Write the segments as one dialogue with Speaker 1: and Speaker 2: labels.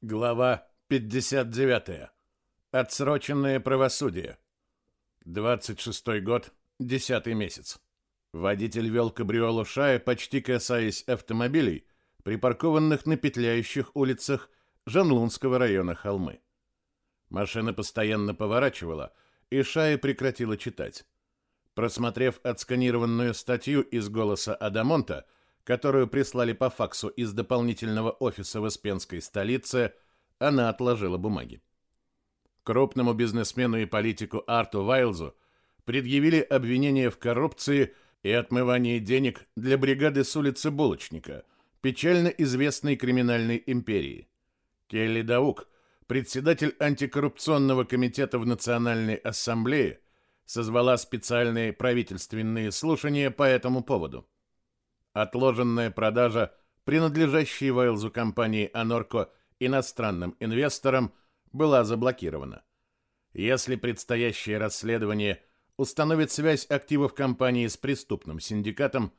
Speaker 1: Глава 59. Отсроченное правосудие. 26 год, 10 месяц. Водитель вел кабриолу Шая, почти касаясь автомобилей, припаркованных на петляющих улицах Жанлунского района Холмы. Машина постоянно поворачивала, и Шая прекратила читать. Просмотрев отсканированную статью из голоса Адамонта, которую прислали по факсу из дополнительного офиса в Испенской столице, она отложила бумаги. Крупному бизнесмену и политику Арту Вайлзу предъявили обвинения в коррупции и отмывании денег для бригады с улицы Булочника, печально известной криминальной империи. Келли Даук, председатель антикоррупционного комитета в Национальной ассамблее, созвала специальные правительственные слушания по этому поводу. Отложенная продажа принадлежащей Вайлзу компании Анорко иностранным инвесторам была заблокирована. Если предстоящее расследование установит связь активов компании с преступным синдикатом,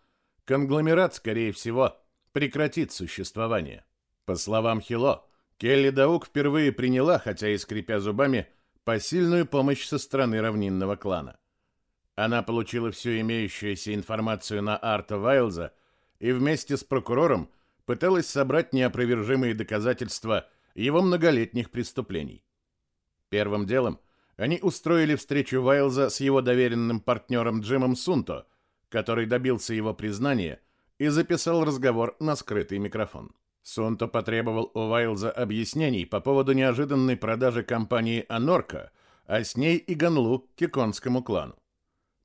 Speaker 1: конгломерат, скорее всего, прекратит существование. По словам Хило, Келли Даук впервые приняла, хотя и скрипя зубами, посильную помощь со стороны равнинного клана. Она получила всю имеющуюся информацию на Арта Вайлза и вместе с прокурором пыталась собрать неопровержимые доказательства его многолетних преступлений. Первым делом они устроили встречу Вайлза с его доверенным партнером Джимом Сунто, который добился его признания и записал разговор на скрытый микрофон. Сунто потребовал у Вайлза объяснений по поводу неожиданной продажи компании Анорка, а с ней и Ганлу киконскому клану.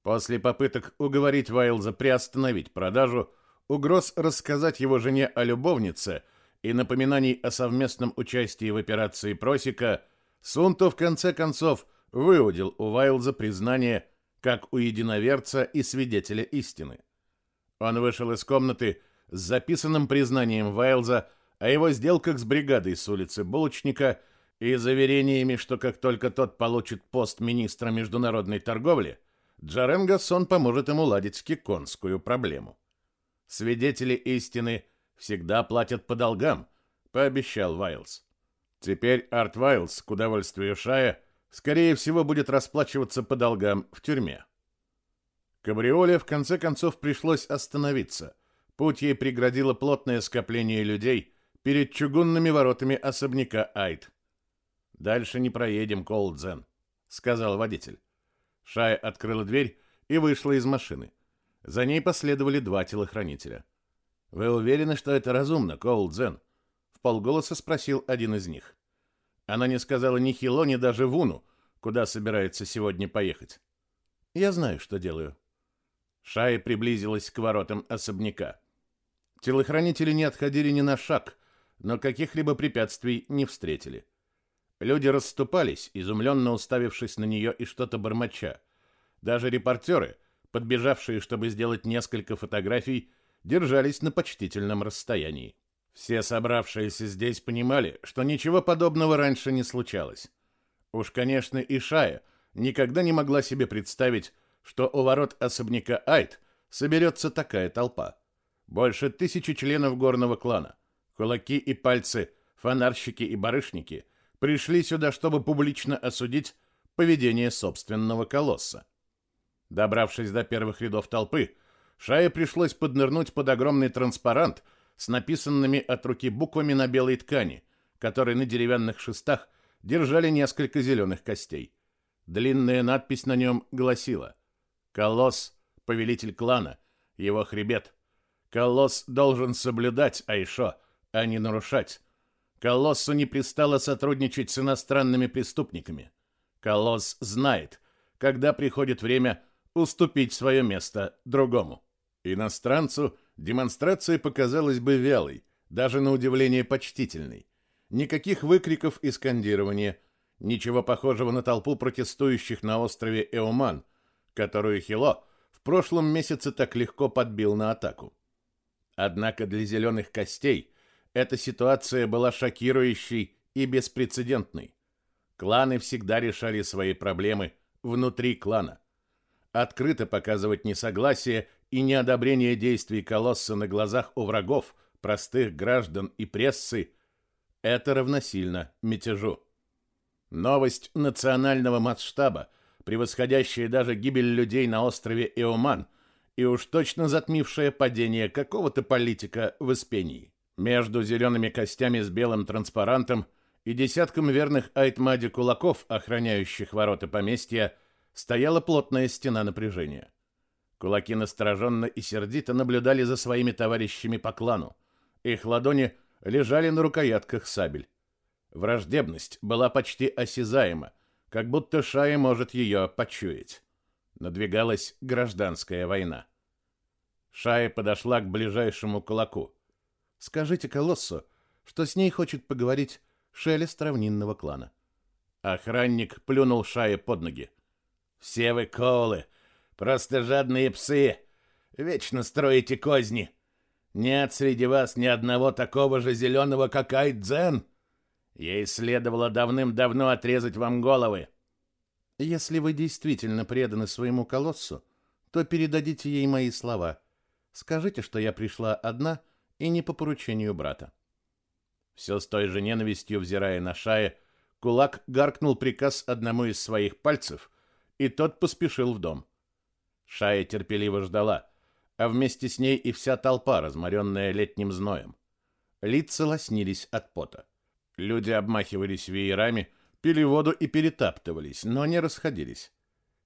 Speaker 1: После попыток уговорить Вайлза приостановить продажу, угроз рассказать его жене о любовнице и напоминаний о совместном участии в операции Просека, Сунто в конце концов выудил у Вайлза признание как у единоверца и свидетеля истины. Он вышел из комнаты с записанным признанием Вайлза о его сделках с бригадой с улицы Булочника и заверениями, что как только тот получит пост министра международной торговли, Джарен Гассон поможет ему ладить киконскую проблему. Свидетели истины всегда платят по долгам, пообещал Вайлз. Теперь Арт Вайлз, к удовольствию Шая, скорее всего, будет расплачиваться по долгам в тюрьме. Кабриоле в конце концов пришлось остановиться. Путь ей преградило плотное скопление людей перед чугунными воротами особняка Айт. «Дальше не проедем, Колдзен», — сказал водитель. Шая открыла дверь и вышла из машины. За ней последовали два телохранителя. «Вы уверены, что это разумно, Коул Дзен?» Полголоса спросил один из них. Она не сказала ни Хило, ни даже Вуну, куда собирается сегодня поехать. «Я знаю, что делаю». Шая приблизилась к воротам особняка. Телохранители не отходили ни на шаг, но каких-либо препятствий не встретили. Люди расступались, изумленно уставившись на нее и что-то бормоча. Даже репортеры, подбежавшие, чтобы сделать несколько фотографий, держались на почтительном расстоянии. Все собравшиеся здесь понимали, что ничего подобного раньше не случалось. Уж, конечно, и Шая никогда не могла себе представить, что у ворот особняка Айт соберется такая толпа. Больше тысячи членов горного клана, кулаки и пальцы, фонарщики и барышники пришли сюда, чтобы публично осудить поведение собственного колосса. Добравшись до первых рядов толпы, Шае пришлось поднырнуть под огромный транспарант с написанными от руки буквами на белой ткани, которые на деревянных шестах держали несколько зеленых костей. Длинная надпись на нем гласила «Колосс, повелитель клана, его хребет. Колосс должен соблюдать Айшо, а не нарушать. Колоссу не пристало сотрудничать с иностранными преступниками. Колосс знает, когда приходит время уступить свое место другому. Иностранцу демонстрация показалась бы вялой, даже на удивление почтительной. Никаких выкриков и скандирования, ничего похожего на толпу протестующих на острове Эоман, которую Хило в прошлом месяце так легко подбил на атаку. Однако для зеленых костей эта ситуация была шокирующей и беспрецедентной. Кланы всегда решали свои проблемы внутри клана. Открыто показывать несогласие и неодобрение действий колосса на глазах у врагов, простых граждан и прессы Это равносильно мятежу. Новость национального масштаба, превосходящая даже гибель людей на острове Иоман, и уж точно затмившая падение какого-то политика в Испении. Между зелеными костями с белым транспарантом и десятком верных Айтмаде кулаков, охраняющих ворота поместья, стояла плотная стена напряжения. Кулаки настороженно и сердито наблюдали за своими товарищами по клану. Их ладони лежали на рукоятках сабель. Враждебность была почти осязаема, как будто Шая может ее почуять. Надвигалась гражданская война. Шая подошла к ближайшему кулаку. «Скажите Колоссу, что с ней хочет поговорить шелест равнинного клана». Охранник плюнул Шае под ноги. «Все вы колы, просто жадные псы, вечно строите козни. Нет среди вас ни одного такого же зеленого, как Айдзен. Ей следовало давным-давно отрезать вам головы. Если вы действительно преданы своему колоссу, то передадите ей мои слова. Скажите, что я пришла одна и не по поручению брата. Все с той же ненавистью взирая на Шая, кулак гаркнул приказ одному из своих пальцев, и тот поспешил в дом. Шая терпеливо ждала, а вместе с ней и вся толпа, разморенная летним зноем. Лица лоснились от пота. Люди обмахивались веерами, пили воду и перетаптывались, но не расходились.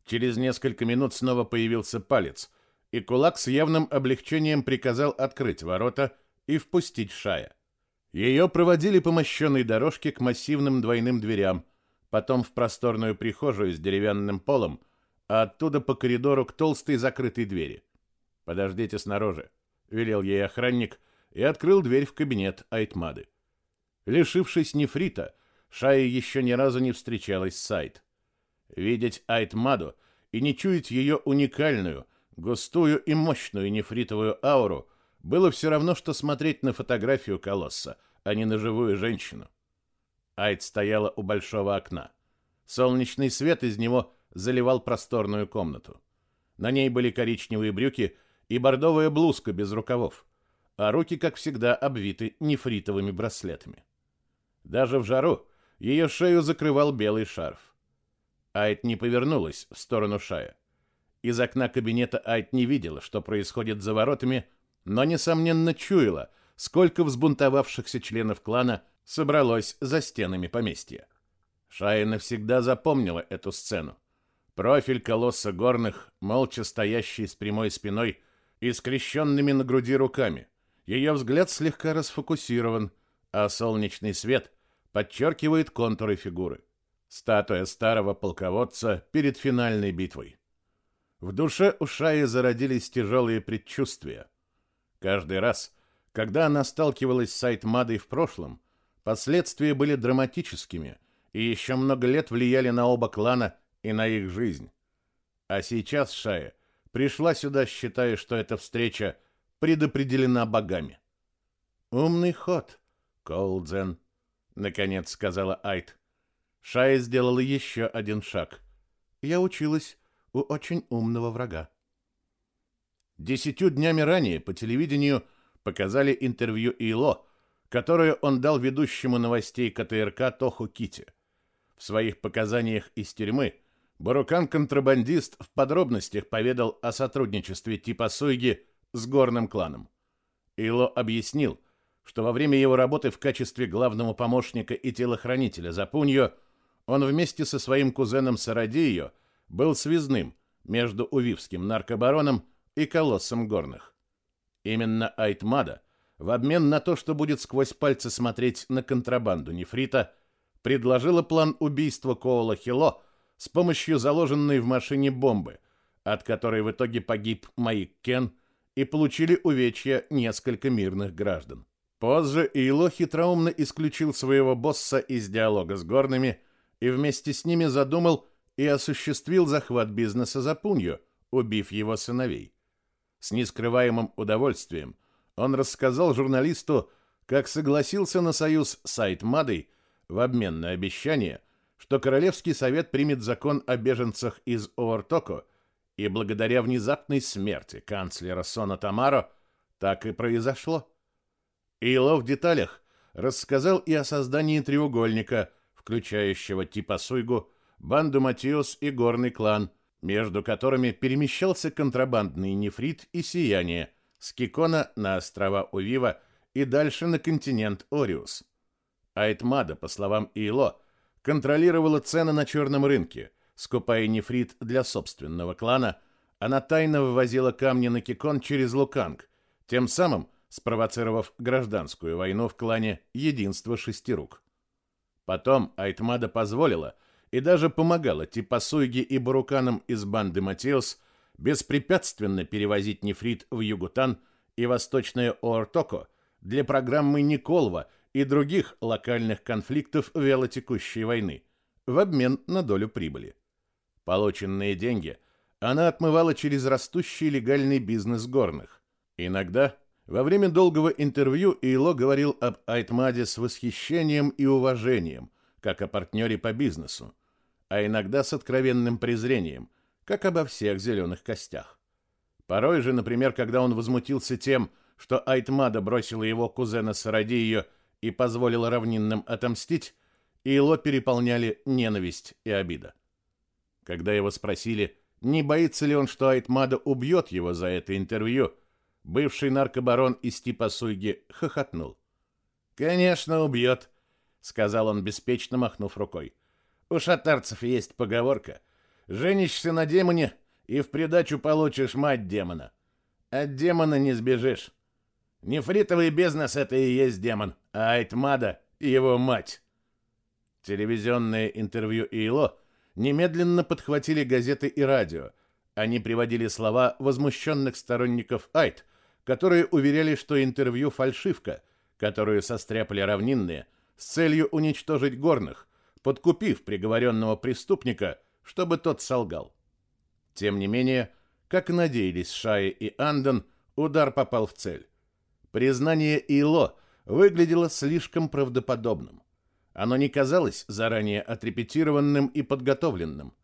Speaker 1: Через несколько минут снова появился палец, и кулак с явным облегчением приказал открыть ворота и впустить Шая. Ее проводили по мощенной дорожке к массивным двойным дверям, потом в просторную прихожую с деревянным полом, а оттуда по коридору к толстой закрытой двери. «Подождите снаружи», — велел ей охранник и открыл дверь в кабинет Айтмады. Лишившись нефрита, Шая еще ни разу не встречалась с Айт. Видеть Айтмаду и не чуять ее уникальную, густую и мощную нефритовую ауру было все равно, что смотреть на фотографию колосса, а не на живую женщину. Айт стояла у большого окна. Солнечный свет из него заливал просторную комнату. На ней были коричневые брюки и бордовая блузка без рукавов, а руки, как всегда, обвиты нефритовыми браслетами. Даже в жару ее шею закрывал белый шарф. Айт не повернулась в сторону Шая. Из окна кабинета Айт не видела, что происходит за воротами, но, несомненно, чуяла, сколько взбунтовавшихся членов клана собралось за стенами поместья. Шая навсегда запомнила эту сцену. Профиль колосса горных, молча стоящий с прямой спиной и скрещенными на груди руками. Ее взгляд слегка расфокусирован, а солнечный свет подчеркивает контуры фигуры. Статуя старого полководца перед финальной битвой. В душе у Шаи зародились тяжелые предчувствия. Каждый раз, когда она сталкивалась с Айтмадой в прошлом, последствия были драматическими и еще много лет влияли на оба клана и на их жизнь. А сейчас Шая пришла сюда, считая, что эта встреча предопределена богами. «Умный ход, Колдзен», — наконец сказала Айт. Шая сделала еще один шаг. «Я училась у очень умного врага». Десятью днями ранее по телевидению показали интервью Ило, которое он дал ведущему новостей КТРК Тоху Кити. В своих показаниях из тюрьмы Барукан-контрабандист в подробностях поведал о сотрудничестве типа Суйги с горным кланом. Ило объяснил, что во время его работы в качестве главного помощника и телохранителя за Пуньо он вместе со своим кузеном Сарадио был связным между увивским наркобароном и колоссом горных. Именно Айтмада, в обмен на то, что будет сквозь пальцы смотреть на контрабанду нефрита, предложила план убийства Коула Хило с помощью заложенной в машине бомбы, от которой в итоге погиб Майк Кен и получили увечья несколько мирных граждан. Позже Ило хитроумно исключил своего босса из диалога с горными и вместе с ними задумал и осуществил захват бизнеса за Пунью, убив его сыновей. С нескрываемым удовольствием он рассказал журналисту, как согласился на союз с Айтмадой в обмен на обещание, что Королевский совет примет закон о беженцах из Овартоко, и благодаря внезапной смерти канцлера Сона Тамаро так и произошло. Ило в деталях рассказал и о создании треугольника, включающего типа Суйгу, банду Матиос и горный клан, между которыми перемещался контрабандный нефрит и сияние с Кикона на острова Увива и дальше на континент Ориус. Айтмада, по словам Ило, контролировала цены на черном рынке, скупая нефрит для собственного клана, она тайно вывозила камни на Кикон через Луканг, тем самым спровоцировав гражданскую войну в клане Единство Шестирук. Потом Айтмада позволила и даже помогала Типасуйге и Баруканам из банды Матиос беспрепятственно перевозить нефрит в Югутан и Восточное Оортоко для программы Николва и других локальных конфликтов вялотекущей войны в обмен на долю прибыли. Полученные деньги она отмывала через растущий легальный бизнес горных. Иногда во время долгого интервью Ило говорил об Айтмаде с восхищением и уважением, как о партнере по бизнесу, а иногда с откровенным презрением, как обо всех зеленых костях. Порой же, например, когда он возмутился тем, что Айтмада бросила его кузена Сарадию и позволила равнинным отомстить, Ило переполняли ненависть и обида. Когда его спросили, не боится ли он, что Айтмада убьет его за это интервью, Бывший наркобарон из типа Суйги хохотнул. «Конечно, убьет», — сказал он, беспечно махнув рукой. «У шатарцев есть поговорка. Женишься на демоне и в придачу получишь мать демона. От демона не сбежишь. Нефритовый бизнес — это и есть демон, а Айтмада — его мать». Телевизионное интервью Ило немедленно подхватили газеты и радио. Они приводили слова возмущенных сторонников Айт, которые уверяли, что интервью фальшивка, которую состряпали равнинные с целью уничтожить горных, подкупив приговоренного преступника, чтобы тот солгал. Тем не менее, как надеялись Шаи и Андон, удар попал в цель. Признание Ило выглядело слишком правдоподобным. Оно не казалось заранее отрепетированным и подготовленным.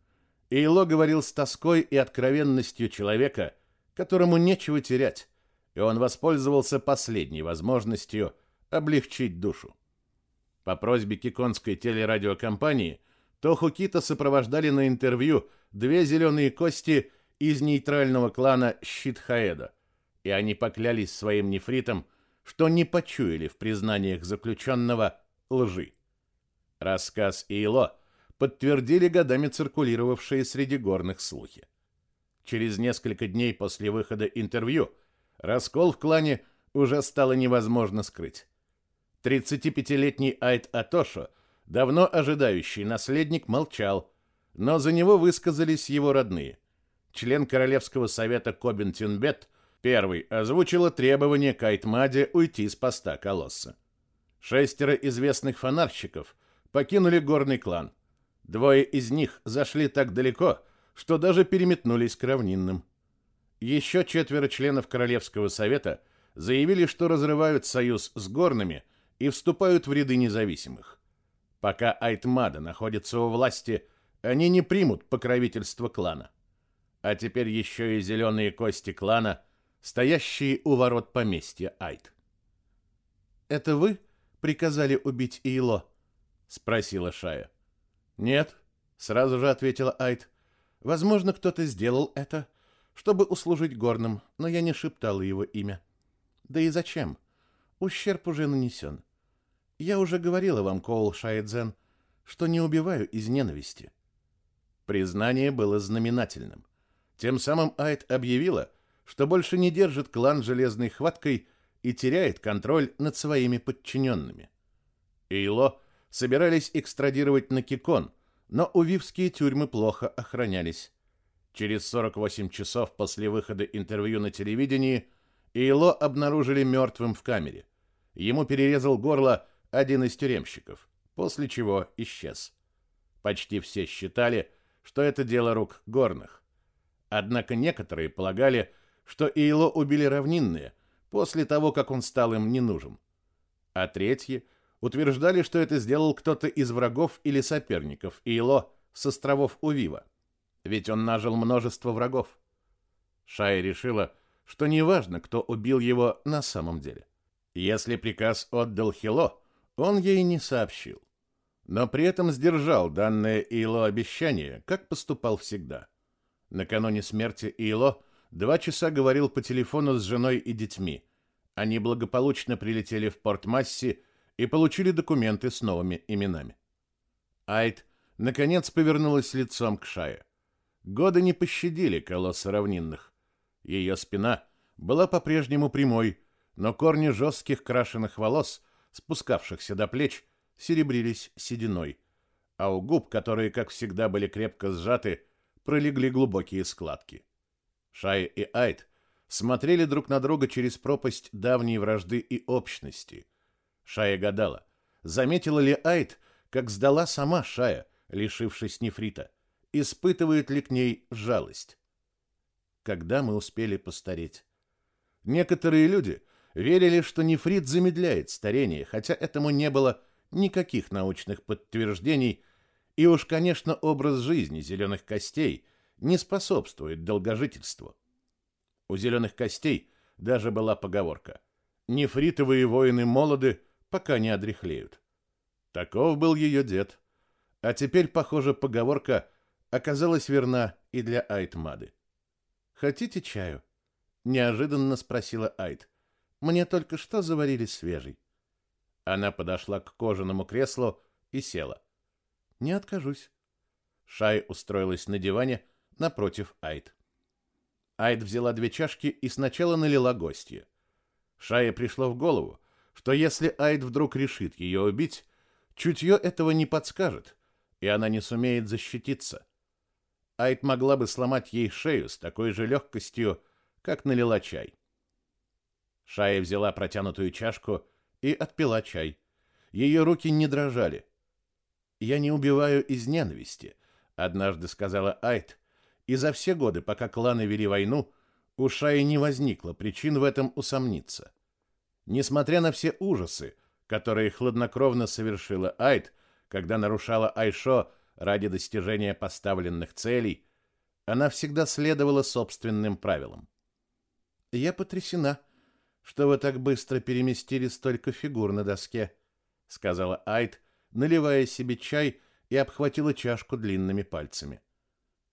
Speaker 1: Ило говорил с тоской и откровенностью человека, которому нечего терять, и он воспользовался последней возможностью облегчить душу. По просьбе Киконской телерадиокомпании Тоху Кита сопровождали на интервью две зеленые кости из нейтрального клана Щитхаэда, и они поклялись своим нефритом, что не почуяли в признаниях заключенного лжи. Рассказ Ило подтвердили годами циркулировавшие среди горных слухи. Через несколько дней после выхода интервью – Раскол в клане уже стало невозможно скрыть. 35-летний Айт Атошо, давно ожидающий наследник, молчал, но за него высказались его родные. Член Королевского совета Кобин Тюнбет первый озвучила требование к Айтмаде уйти с поста колосса. Шестеро известных фонарщиков покинули горный клан. Двое из них зашли так далеко, что даже переметнулись к равнинным. Еще четверо членов Королевского совета заявили, что разрывают союз с горными и вступают в ряды независимых. Пока Айтмада находится у власти, они не примут покровительство клана. А теперь еще и зеленые кости клана, стоящие у ворот поместья Айт. «Это вы приказали убить Ийло?» — спросила Шая. «Нет», — сразу же ответила Айт. «Возможно, кто-то сделал это, чтобы услужить горным, но я не шептала его имя. Да и зачем? Ущерб уже нанесен. Я уже говорила вам, Коул Шаэдзен, что не убиваю из ненависти. Признание было знаменательным. Тем самым Айд объявила, что больше не держит клан железной хваткой и теряет контроль над своими подчиненными. Эйло собирались экстрадировать на Кикон, но увивские тюрьмы плохо охранялись. Через 48 часов после выхода интервью на телевидении Ило обнаружили мертвым в камере. Ему перерезал горло один из тюремщиков, после чего исчез. Почти все считали, что это дело рук горных. Однако некоторые полагали, что Ило убили равнинные после того, как он стал им не нужен. А третьи утверждали, что это сделал кто-то из врагов или соперников Ило с островов Увива ведь он нажил множество врагов. Шая решила, что неважно, кто убил его на самом деле. Если приказ отдал Хило, он ей не сообщил, но при этом сдержал данное Ило обещание, как поступал всегда. Накануне смерти Ило два часа говорил по телефону с женой и детьми. Они благополучно прилетели в Порт-Масси и получили документы с новыми именами. Айд наконец повернулась лицом к Шае. Годы не пощадили колосса равнинных. Ее спина была по-прежнему прямой, но корни жестких крашеных волос, спускавшихся до плеч, серебрились сединой, а у губ, которые, как всегда, были крепко сжаты, пролегли глубокие складки. Шай и Айд смотрели друг на друга через пропасть давней вражды и общности. Шая гадала, заметила ли Айд, как сдала сама Шая, лишившись нефрита, испытывает ли к ней жалость. Когда мы успели постареть? Некоторые люди верили, что нефрит замедляет старение, хотя этому не было никаких научных подтверждений, и уж, конечно, образ жизни зеленых костей не способствует долгожительству. У зеленых костей даже была поговорка «Нефритовые воины молоды, пока не одряхлеют». Таков был ее дед. А теперь, похоже, поговорка оказалась верна и для Айтмады. «Хотите чаю?» — неожиданно спросила Айт. «Мне только что заварили свежий». Она подошла к кожаному креслу и села. «Не откажусь». Шай устроилась на диване напротив Айт. Айт взяла две чашки и сначала налила гостье. Шае пришло в голову, что если Айт вдруг решит ее убить, чутье этого не подскажет, и она не сумеет защититься. Айт могла бы сломать ей шею с такой же легкостью, как налила чай. Шая взяла протянутую чашку и отпила чай. Ее руки не дрожали. «Я не убиваю из ненависти», — однажды сказала Айт, и за все годы, пока кланы вели войну, у Шаи не возникло причин в этом усомниться. Несмотря на все ужасы, которые хладнокровно совершила Айт, когда нарушала Айшо ради достижения поставленных целей, она всегда следовала собственным правилам. «Я потрясена, что вы так быстро переместили столько фигур на доске», — сказала Айт, наливая себе чай и обхватила чашку длинными пальцами.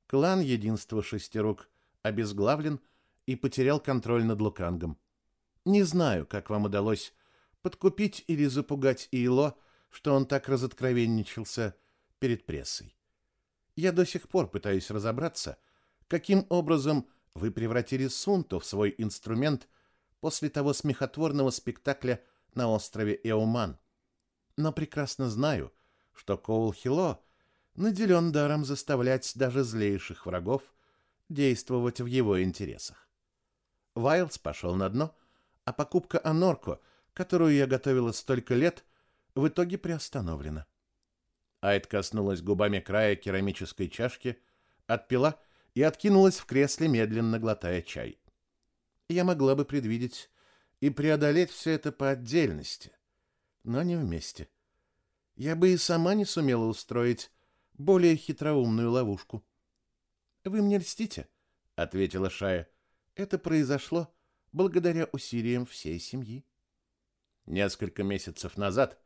Speaker 1: Клан Единства Шестирук обезглавлен и потерял контроль над Лукангом. Не знаю, как вам удалось подкупить или запугать Ило, что он так разоткровенничался перед прессой. Я до сих пор пытаюсь разобраться, каким образом вы превратили Сунту в свой инструмент после того смехотворного спектакля на острове Эуман. Но прекрасно знаю, что Коул Хило наделен даром заставлять даже злейших врагов действовать в его интересах. Вайлдс пошел на дно, а покупка Анорко, которую я готовила столько лет, в итоге приостановлена. Айд коснулась губами края керамической чашки, отпила и откинулась в кресле, медленно глотая чай. Я могла бы предвидеть и преодолеть все это по отдельности, но не вместе. Я бы и сама не сумела устроить более хитроумную ловушку. «Вы мне льстите», — ответила Шая. «Это произошло благодаря усилиям всей семьи». Несколько месяцев назад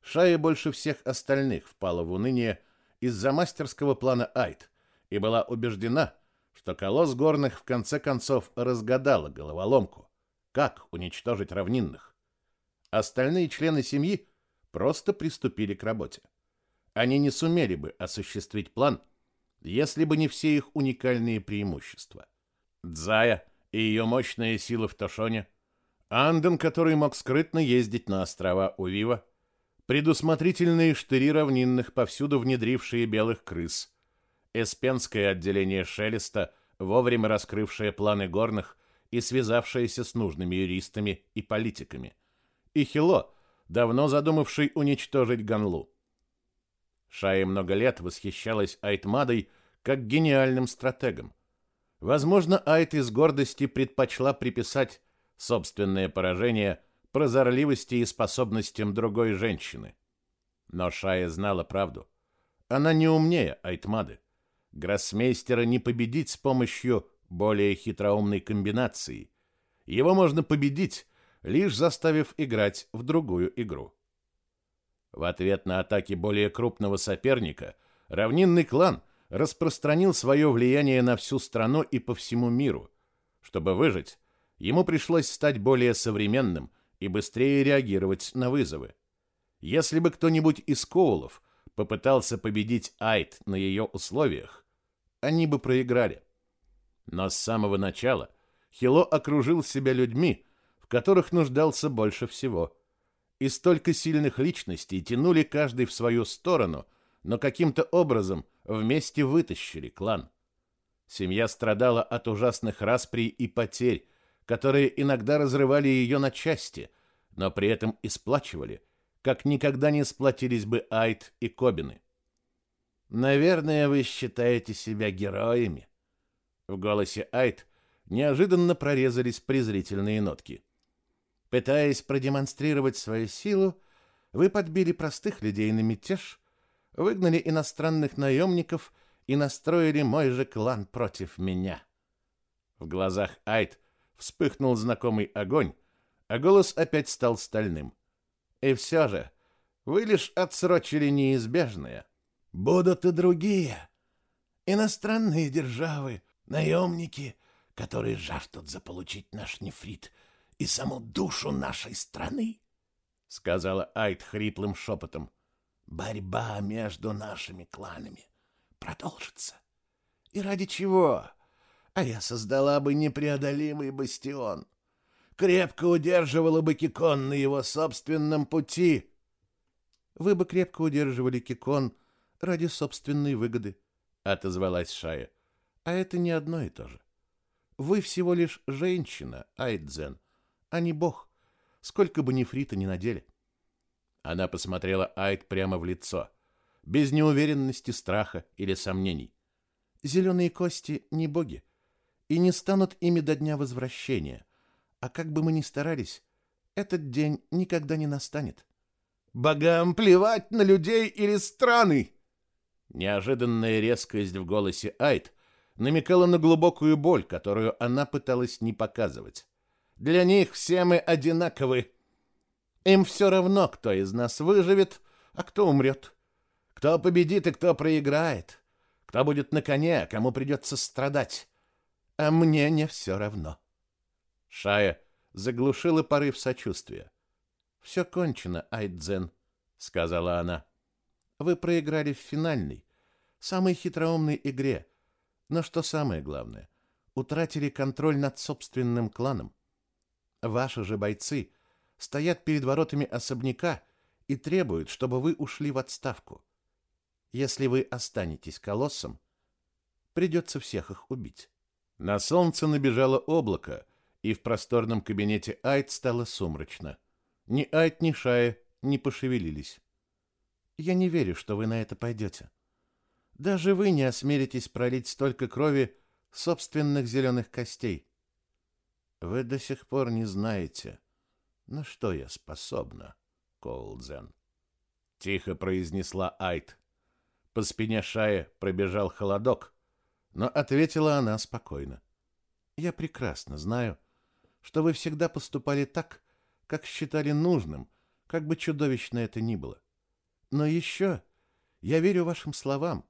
Speaker 1: Шая больше всех остальных впала в уныние из-за мастерского плана Айт и была убеждена, что колосс горных в конце концов разгадала головоломку, как уничтожить равнинных. Остальные члены семьи просто приступили к работе. Они не сумели бы осуществить план, если бы не все их уникальные преимущества. Дзая и ее мощная сила в Тошоне, Анден, который мог скрытно ездить на острова Увива, предусмотрительные штыри равнинных, повсюду внедрившие белых крыс, эспенское отделение Шелеста, вовремя раскрывшее планы горных и связавшееся с нужными юристами и политиками, и Хило, давно задумавший уничтожить Ганлу. Шая много лет восхищалась Айтмадой как гениальным стратегом. Возможно, Айт из гордости предпочла приписать собственное поражение прозорливости и способностям другой женщины. Но Шая знала правду. Она не умнее Айтмады. Гроссмейстера не победить с помощью более хитроумной комбинации. Его можно победить, лишь заставив играть в другую игру. В ответ на атаки более крупного соперника равнинный клан распространил свое влияние на всю страну и по всему миру. Чтобы выжить, ему пришлось стать более современным и быстрее реагировать на вызовы. Если бы кто-нибудь из Коулов попытался победить Айт на ее условиях, они бы проиграли. Но с самого начала Хило окружил себя людьми, в которых нуждался больше всего. И столько сильных личностей тянули каждый в свою сторону, но каким-то образом вместе вытащили клан. Семья страдала от ужасных расприй и потерь, которые иногда разрывали ее на части, но при этом и сплачивали, как никогда не сплотились бы Айт и Кобины. «Наверное, вы считаете себя героями». В голосе Айт неожиданно прорезались презрительные нотки. Пытаясь продемонстрировать свою силу, вы подбили простых людей на мятеж, выгнали иностранных наемников и настроили мой же клан против меня. В глазах Айт вспыхнул знакомый огонь, а голос опять стал стальным. И все же, вы лишь отсрочили неизбежное. Будут и другие. Иностранные державы, наемники, которые жаждут заполучить наш нефрит и саму душу нашей страны, — сказала Айт хриплым шепотом. Борьба между нашими кланами продолжится. И ради чего? А я создала бы непреодолимый бастион. Крепко удерживала бы Кикон на его собственном пути. Вы бы крепко удерживали Кикон ради собственной выгоды, отозвалась Шая. А это не одно и то же. Вы всего лишь женщина, Айдзен, а не бог, сколько бы нефрита ни надели. Она посмотрела Айд прямо в лицо, без неуверенности, страха или сомнений. Зеленые кости не боги и не станут ими до дня возвращения. А как бы мы ни старались, этот день никогда не настанет. Богам плевать на людей или страны. Неожиданная резкость в голосе Айд намекала на глубокую боль, которую она пыталась не показывать. Для них все мы одинаковы. Им все равно, кто из нас выживет, а кто умрет. Кто победит и кто проиграет. Кто будет на коне, а кому придется страдать. А мне не все равно. Шая заглушила порыв сочувствия. «Все кончено, Айдзен», — сказала она. «Вы проиграли в финальной, самой хитроумной игре, но что самое главное, утратили контроль над собственным кланом. Ваши же бойцы стоят перед воротами особняка и требуют, чтобы вы ушли в отставку. Если вы останетесь колоссом, придется всех их убить». На солнце набежало облако, и в просторном кабинете Айт стало сумрачно. Ни Айт, ни Шая не пошевелились. «Я не верю, что вы на это пойдете. Даже вы не осмелитесь пролить столько крови собственных зеленых костей. Вы до сих пор не знаете, на что я способна, Коулдзен. Тихо произнесла Айт. По спине Шая пробежал холодок, но ответила она спокойно. Я прекрасно знаю, что вы всегда поступали так, как считали нужным, как бы чудовищно это ни было. Но еще я верю вашим словам.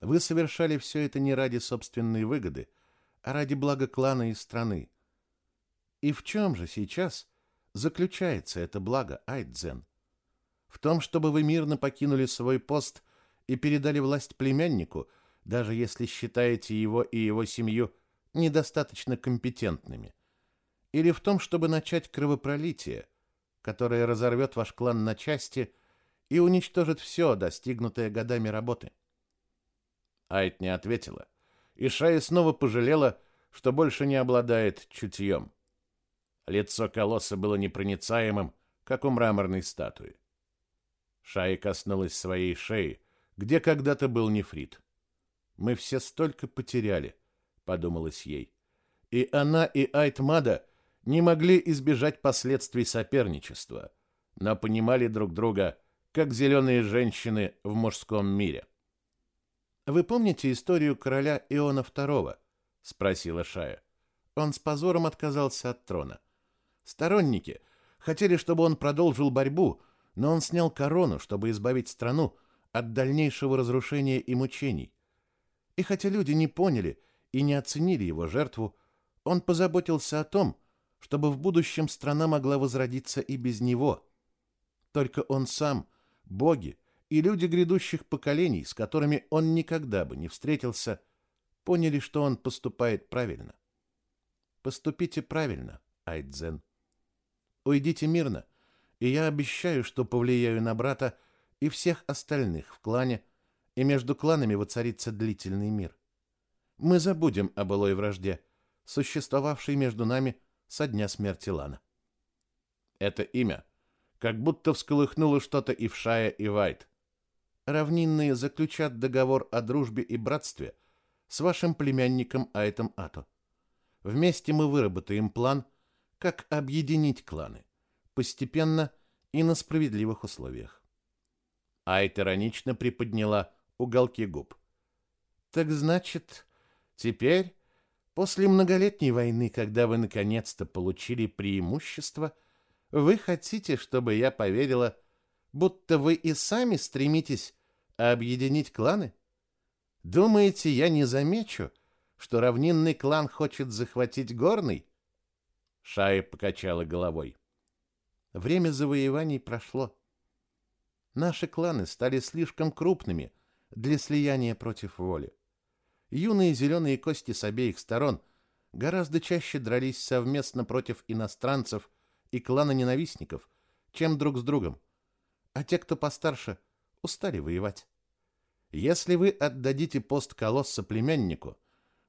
Speaker 1: Вы совершали все это не ради собственной выгоды, а ради блага клана и страны. И в чем же сейчас заключается это благо, Айдзен? В том, чтобы вы мирно покинули свой пост и передали власть племяннику, даже если считаете его и его семью недостаточно компетентными или в том, чтобы начать кровопролитие, которое разорвет ваш клан на части и уничтожит все, достигнутое годами работы? Айт не ответила, и Шая снова пожалела, что больше не обладает чутьем. Лицо колосса было непроницаемым, как у мраморной статуи. Шая коснулась своей шеи, где когда-то был нефрит. «Мы все столько потеряли», — подумалось ей. И она, и Айтмада не могли избежать последствий соперничества, но понимали друг друга, как зеленые женщины в мужском мире. «Вы помните историю короля Иона II?» — спросила Шая. Он с позором отказался от трона. Сторонники хотели, чтобы он продолжил борьбу, но он снял корону, чтобы избавить страну от дальнейшего разрушения и мучений. И хотя люди не поняли и не оценили его жертву, он позаботился о том, чтобы в будущем страна могла возродиться и без него. Только он сам, боги и люди грядущих поколений, с которыми он никогда бы не встретился, поняли, что он поступает правильно. Поступите правильно, Айдзен. Уйдите мирно, и я обещаю, что повлияю на брата и всех остальных в клане, и между кланами воцарится длительный мир. Мы забудем о былой вражде, существовавшей между нами со дня смерти Лана. Это имя как будто всколыхнуло что-то и в Шая, и Вайт. Равнинные заключат договор о дружбе и братстве с вашим племянником Айтом Ато. Вместе мы выработаем план, как объединить кланы, постепенно и на справедливых условиях. Айт иронично приподняла уголки губ. Так значит, теперь После многолетней войны, когда вы наконец-то получили преимущество, вы хотите, чтобы я поверила, будто вы и сами стремитесь объединить кланы? Думаете, я не замечу, что равнинный клан хочет захватить горный? Шая покачала головой. Время завоеваний прошло. Наши кланы стали слишком крупными для слияния против воли. Юные зеленые кости с обеих сторон гораздо чаще дрались совместно против иностранцев и клана ненавистников, чем друг с другом. А те, кто постарше, устали воевать. Если вы отдадите пост колосса племяннику,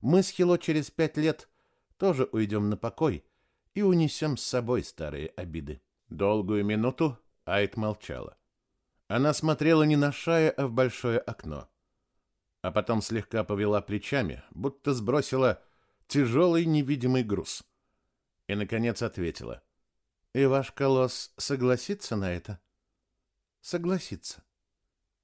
Speaker 1: мы с Хило через пять лет тоже уйдем на покой и унесем с собой старые обиды. Долгую минуту Айт молчала. Она смотрела не на Шая, а в большое окно а потом слегка повела плечами, будто сбросила тяжелый невидимый груз. И, наконец, ответила. «И ваш колосс согласится на это?» «Согласится».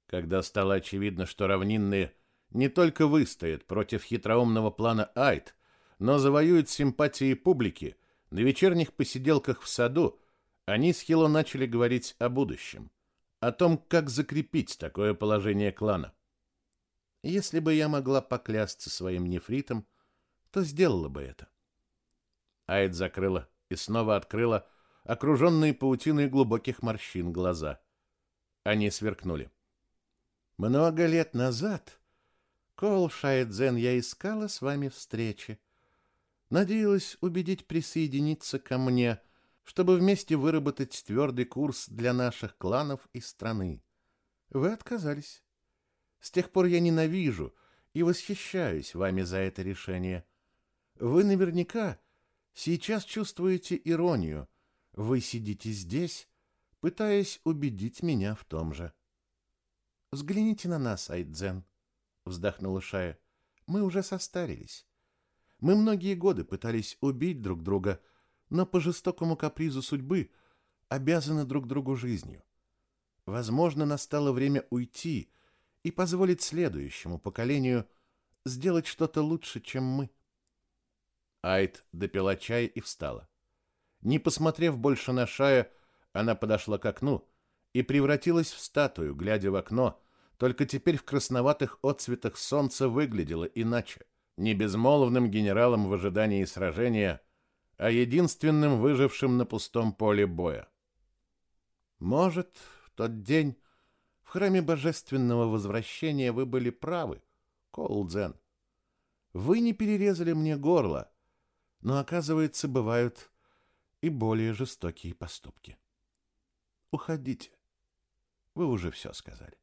Speaker 1: Когда стало очевидно, что равнинные не только выстоят против хитроумного плана Айт, но завоюют симпатии публики, на вечерних посиделках в саду они с Хило начали говорить о будущем, о том, как закрепить такое положение клана. Если бы я могла поклясться своим нефритом, то сделала бы это. Айд закрыла и снова открыла окруженные паутиной глубоких морщин глаза. Они сверкнули. Много лет назад, Кол Шайдзен, я искала с вами встречи. Надеялась убедить присоединиться ко мне, чтобы вместе выработать твердый курс для наших кланов и страны. Вы отказались. С тех пор я ненавижу и восхищаюсь вами за это решение. Вы наверняка сейчас чувствуете иронию. Вы сидите здесь, пытаясь убедить меня в том же. Взгляните на нас, Айдзен, вздохнула Шая. Мы уже состарились. Мы многие годы пытались убить друг друга, но по жестокому капризу судьбы обязаны друг другу жизнью. Возможно, настало время уйти и позволить следующему поколению сделать что-то лучше, чем мы. Айт допила чай и встала. Не посмотрев больше на Шая, она подошла к окну и превратилась в статую, глядя в окно, только теперь в красноватых отцветах солнца выглядела иначе, не безмолвным генералом в ожидании сражения, а единственным выжившим на пустом поле боя. Может, в тот день в храме божественного возвращения вы были правы, Коулдзен. Вы не перерезали мне горло, но, оказывается, бывают и более жестокие поступки. Уходите. Вы уже все сказали.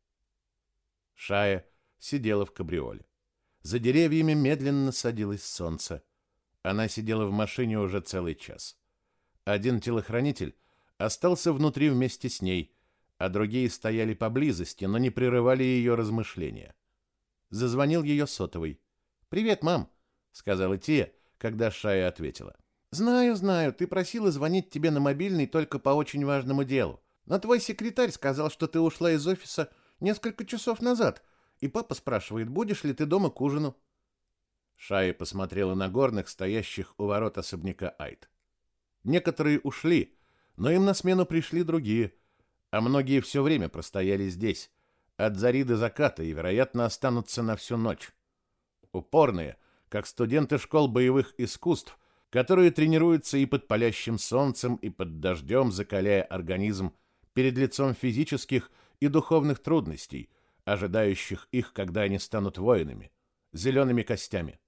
Speaker 1: Шая сидела в кабриоле. За деревьями медленно садилось солнце. Она сидела в машине уже целый час. Один телохранитель остался внутри вместе с ней, а другие стояли поблизости, но не прерывали ее размышления. Зазвонил ее сотовый. «Привет, мам», — сказала Тия, когда Шая ответила. «Знаю, знаю, ты просила звонить тебе на мобильный только по очень важному делу. Но твой секретарь сказал, что ты ушла из офиса несколько часов назад, и папа спрашивает, будешь ли ты дома к ужину». Шая посмотрела на горных, стоящих у ворот особняка Айт. Некоторые ушли, но им на смену пришли другие — а многие все время простояли здесь, от зари до заката, и, вероятно, останутся на всю ночь. Упорные, как студенты школ боевых искусств, которые тренируются и под палящим солнцем, и под дождем, закаляя организм перед лицом физических и духовных трудностей, ожидающих их, когда они станут воинами, зелеными костями.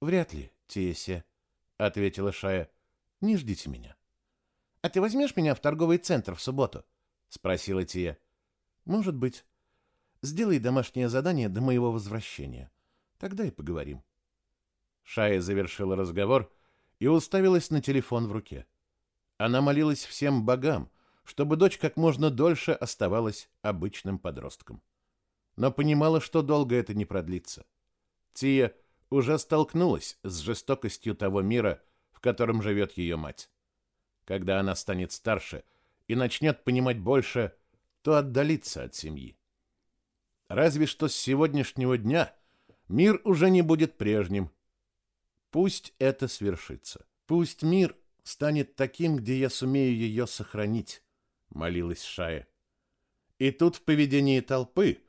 Speaker 2: «Вряд ли, Тесе», — ответила Шая. «Не ждите меня». «А ты возьмешь меня в торговый центр в субботу?» — спросила Тия. «Может быть. Сделай домашнее задание до моего возвращения. Тогда и поговорим».
Speaker 1: Шая завершила разговор и уставилась на телефон в руке. Она молилась всем богам, чтобы дочь как можно дольше оставалась обычным подростком. Но понимала, что долго это не продлится. Тия уже столкнулась с жестокостью того мира, в котором живет ее мать. Когда она станет старше и начнет понимать больше, то отдалится от семьи. Разве что с сегодняшнего дня мир уже не будет прежним. Пусть это свершится. Пусть мир станет таким, где я сумею ее сохранить, молилась Шая. И тут в поведении толпы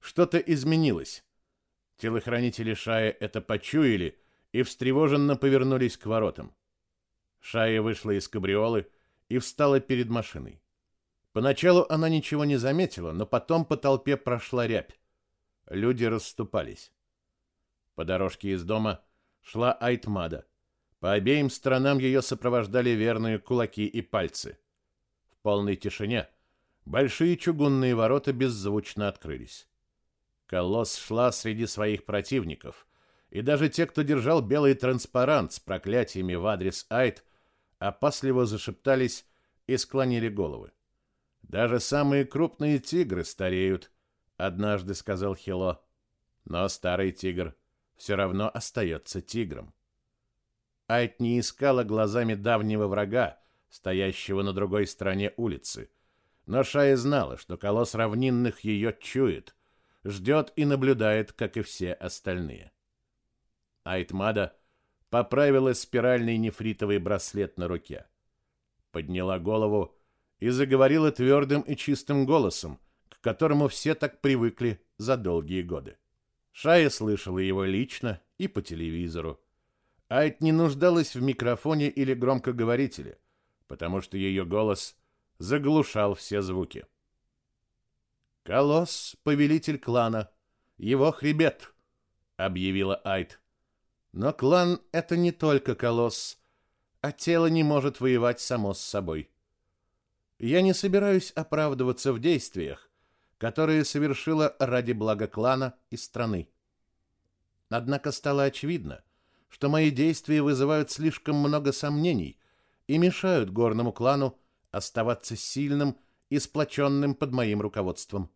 Speaker 1: что-то изменилось. Телохранители Шая это почуяли и встревоженно повернулись к воротам. Шая вышла из кабриолы и встала перед машиной. Поначалу она ничего не заметила, но потом по толпе прошла рябь. Люди расступались. По дорожке из дома шла Айтмада. По обеим сторонам ее сопровождали верные кулаки и пальцы. В полной тишине большие чугунные ворота беззвучно открылись. Колосс шла среди своих противников, и даже те, кто держал белый транспарант с проклятиями в адрес Айт, опасливо зашептались и склонили головы. Даже самые крупные тигры стареют, однажды сказал Хило. Но старый тигр все равно остается тигром. Айт не искала глазами давнего врага, стоящего на другой стороне улицы. Но Шая знала, что колосс равнинных ее чует, ждет и наблюдает, как и все остальные. Айтмада поправила спиральный нефритовый браслет на руке, подняла голову и заговорила твердым и чистым голосом, к которому все так привыкли за долгие годы. Шая слышала его лично и по телевизору. Айт не нуждалась в микрофоне или громкоговорителе, потому что ее голос заглушал все звуки. «Колосс — повелитель клана. Его хребет», — объявила Айт. «Но клан — это не только колосс, а тело не может воевать само с собой. Я не собираюсь оправдываться в действиях, которые совершила ради блага клана и страны. Однако стало очевидно, что мои действия вызывают слишком много сомнений и мешают горному клану оставаться сильным и сплоченным под моим руководством.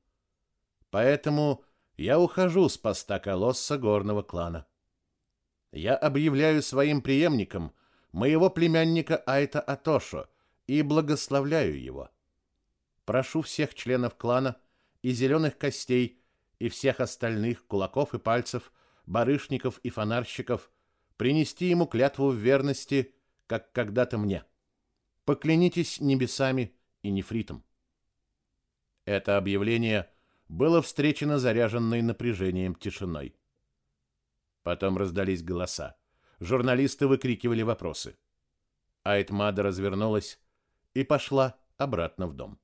Speaker 1: Поэтому я ухожу с поста колосса горного клана. Я объявляю своим преемником моего племянника Айта Атошо и благословляю его. Прошу всех членов клана и зеленых костей и всех остальных кулаков и пальцев, барышников и фонарщиков принести ему клятву в верности, как когда-то мне. Поклянитесь небесами и нефритом. Это объявление было встречено заряженной напряжением тишиной. Потом раздались голоса. Журналисты выкрикивали вопросы. Айтмада развернулась и пошла обратно в дом.